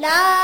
لا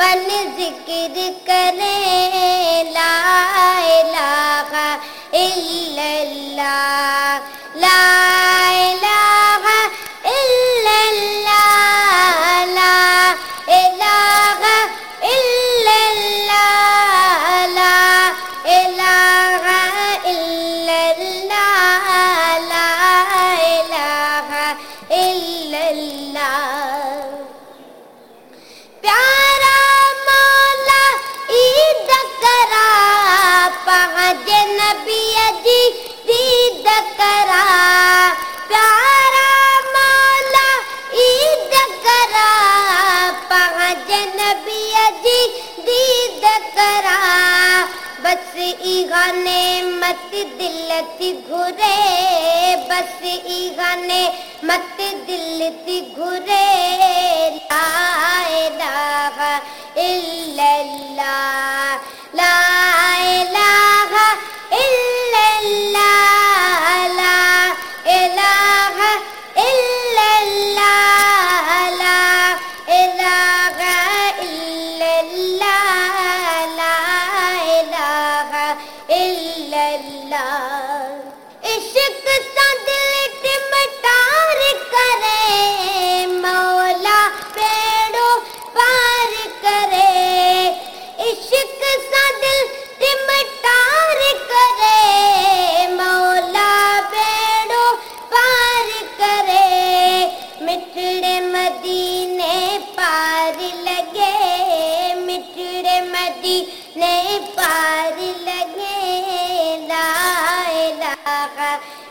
جو پن ذکر کریں لا الہ الا اللہ لا جی دید کرا، پیارا مولا عید کرا، پانچ نبی جی دید کرا۔ بس ایغا نعمت دل تی گھرے، بس ایغا نعمت دل تی گھرے۔ آ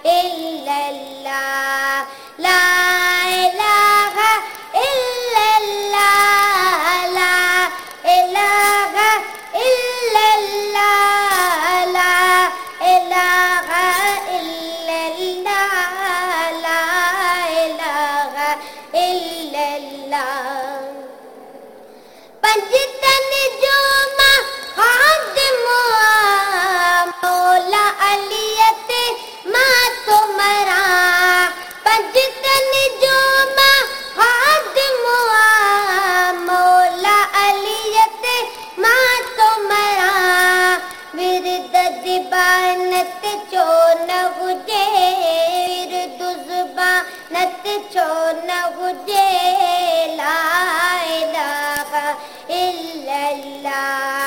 إلا الله. لا نہ گجے ورد زبانت چو نہ گجے لا الہ